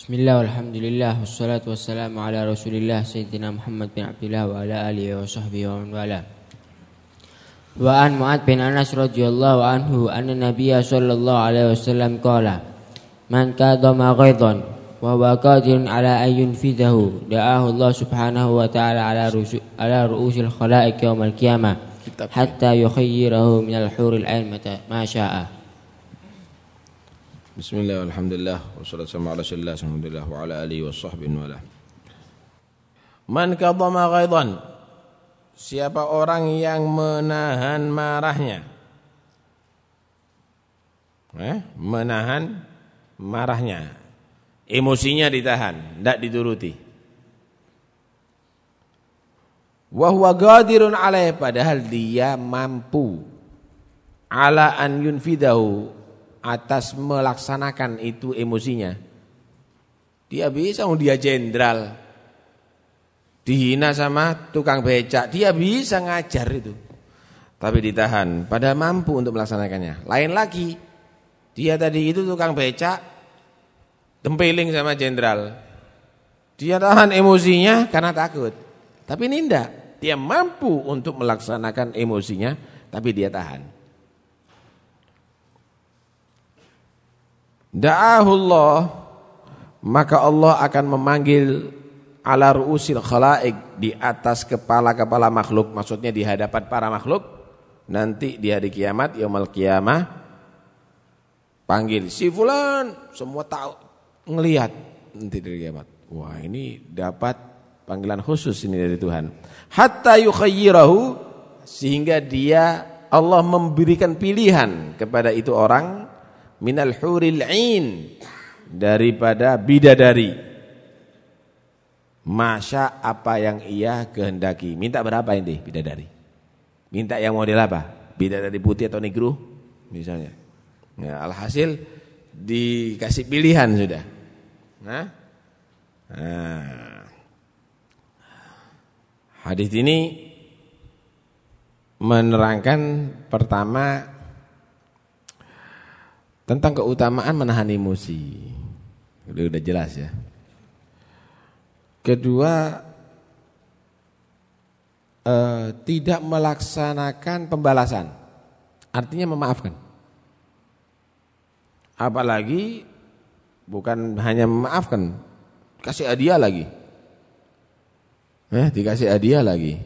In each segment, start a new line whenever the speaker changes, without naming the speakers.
Bismillah, alhamdulillah, wassalatu wassalamu ala rasulillah Sayyidina Muhammad bin Abdullah wa ala alihi wa sahbihi wa man wala. Wa an Mu'ad bin Anas radhiyallahu anhu anna Nabiya sallallahu alaihi wasallam qala Man kadama ghaidan wa huwa qadirun ala an yunfidahu da'ahu Allah subhanahu wa ta'ala ala rusul ala ru'usil khalaiq yawmal qiyamah hatta yukhayyirahu min al-huril 'ain ma syaa
Bismillah, alhamdulillah, wassalatu wassalamu ala rasulillah, alhamdulillah, wa ala alihi wa sahbihi wa. Man kadama ghaidan Siapa orang yang menahan marahnya eh? Menahan marahnya Emosinya ditahan, tidak dituruti Wahuwa gadirun alaih Padahal dia mampu Ala an yunfidahu atas melaksanakan itu emosinya. Dia bisa, dia jenderal. Dihina sama tukang becak, dia bisa ngajar itu. Tapi ditahan, pada mampu untuk melaksanakannya. Lain lagi, dia tadi itu tukang becak, tempeling sama jenderal. Dia tahan emosinya karena takut. Tapi ini enggak, dia mampu untuk melaksanakan emosinya, tapi dia tahan. Da'ahullah maka Allah akan memanggil ala ru'usil khalaik di atas kepala-kepala makhluk maksudnya di hadapan para makhluk. Nanti di hari kiamat yaumul kiamah panggil si fulan semua tahu ngelihat. Nanti di kiamat. Wah ini dapat panggilan khusus ini dari Tuhan. Hatta yukhayyirahu sehingga dia Allah memberikan pilihan kepada itu orang minal huril ain daripada bidadari. Masya apa yang ia kehendaki. Minta berapa ini bidadari? Minta yang model apa? Bidadari putih atau negro misalnya. Ya, alhasil dikasih pilihan sudah. Nah, nah. hadis ini menerangkan pertama tentang keutamaan menahan emosi. Udah, udah jelas ya. Kedua eh, tidak melaksanakan pembalasan. Artinya memaafkan. Apalagi bukan hanya memaafkan, kasih hadiah lagi. Eh, dikasih hadiah lagi.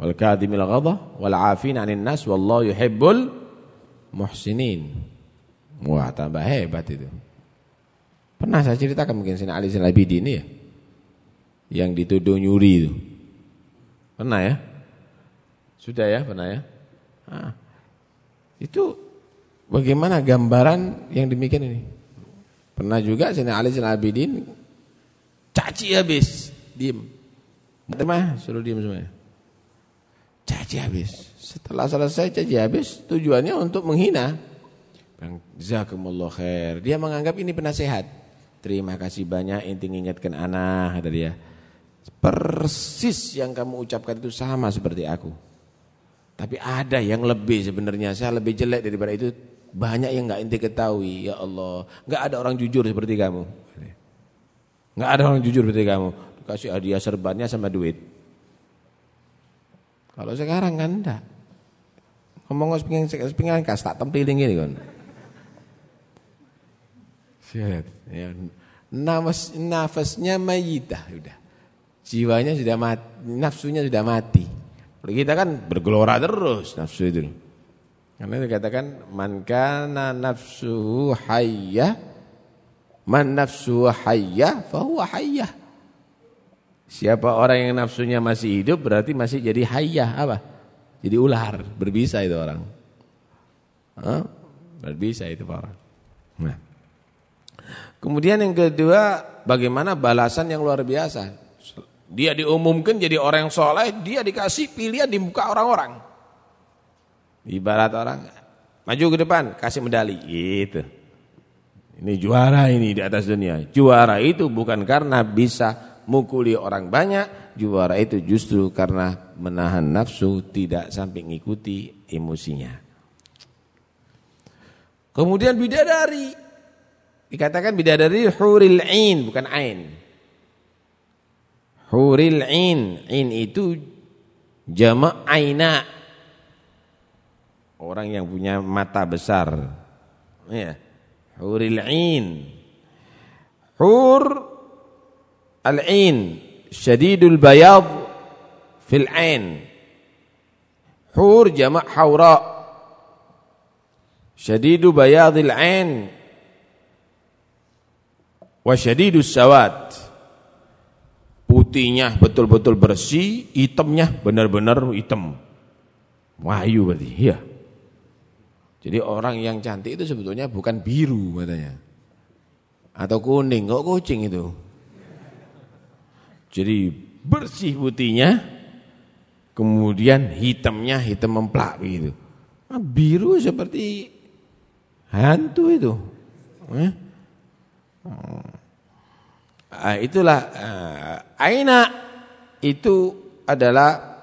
Wal kadhimil ghadha wal 'afina 'anil nas wallahu yuhibbul muhsinin. Wah tambah hebat itu. Pernah saya ceritakan mungkin Sina Ali Sinabidi ini ya. Yang dituduh nyuri itu. Pernah ya? Sudah ya pernah ya? Nah, itu bagaimana gambaran yang demikian ini? Pernah juga Sina Ali Sinabidin caci habis, diem. Mah suruh diem semuanya. Caci habis. Setelah selesai caci habis, tujuannya untuk menghina. Bang Jazakumullah khair. Dia menganggap ini penasehat. Terima kasih banyak inti ingatkan anak kata dia. Persis yang kamu ucapkan itu sama seperti aku. Tapi ada yang lebih sebenarnya. Saya lebih jelek daripada itu. Banyak yang enggak inti ketahui. Ya Allah. Enggak ada orang jujur seperti kamu. Enggak ada orang jujur seperti kamu. Kasih hadiah serbannya sama duit. Kalau sekarang kan enggak. Ngomong sepinggan sepinggan kas tak tempeling ini kan. Ya. Nafas, nafasnya mayitah sudah. Jiwanya sudah mati, nafsunya sudah mati. Kalau kita kan bergelora terus nafsu itu. Karena dikatakan man kana nafsuhu hayyah man nafsuhu hayyah fahuwa hayyah. Siapa orang yang nafsunya masih hidup berarti masih jadi hayyah apa? Jadi ular, berbisa itu orang. Hah? Berbisa itu orang. Nah. Kemudian yang kedua, bagaimana balasan yang luar biasa. Dia diumumkan jadi orang yang soleh, dia dikasih pilihan di muka orang-orang. Ibarat orang, maju ke depan, kasih medali. Gitu. Ini juara ini di atas dunia. Juara itu bukan karena bisa mukuli orang banyak, juara itu justru karena menahan nafsu, tidak sampai mengikuti emosinya. Kemudian bidadari dikatakan bidadari huril ain bukan ain. Huril ain, ain itu jamak aina. Orang yang punya mata besar. Ya. Huril ain. Hur al-ain syadidul bayad fil ain. Hur jamak haura. Syadidu bayadil ain wa syadidus sawat. Putihnya betul-betul bersih, hitamnya benar-benar hitam. Wahyu berarti, iya. Jadi orang yang cantik itu sebetulnya bukan biru katanya. Atau kuning, kok kucing itu. Jadi bersih putihnya, kemudian hitamnya hitam memplak begitu. Nah, biru seperti hantu itu. Eh? Uh, itulah uh, aina itu adalah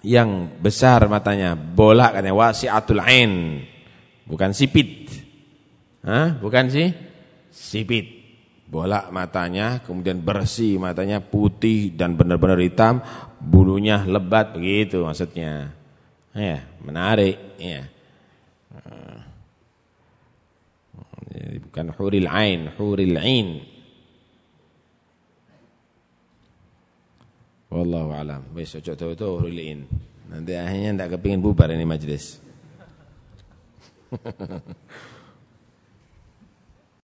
yang besar matanya, bola katanya wasi'atul ain. Bukan sipit. Hah? Bukan sih? Sipit. Bola matanya, kemudian bersih matanya putih dan benar-benar hitam, bulunya lebat begitu maksudnya. Ya, menarik ya. Jadi bukan huril ain, huril ain. Wallahu alam. Wis ojo tahu-tahu. Nanti akhirnya ndak kepingin bubar ini majelis.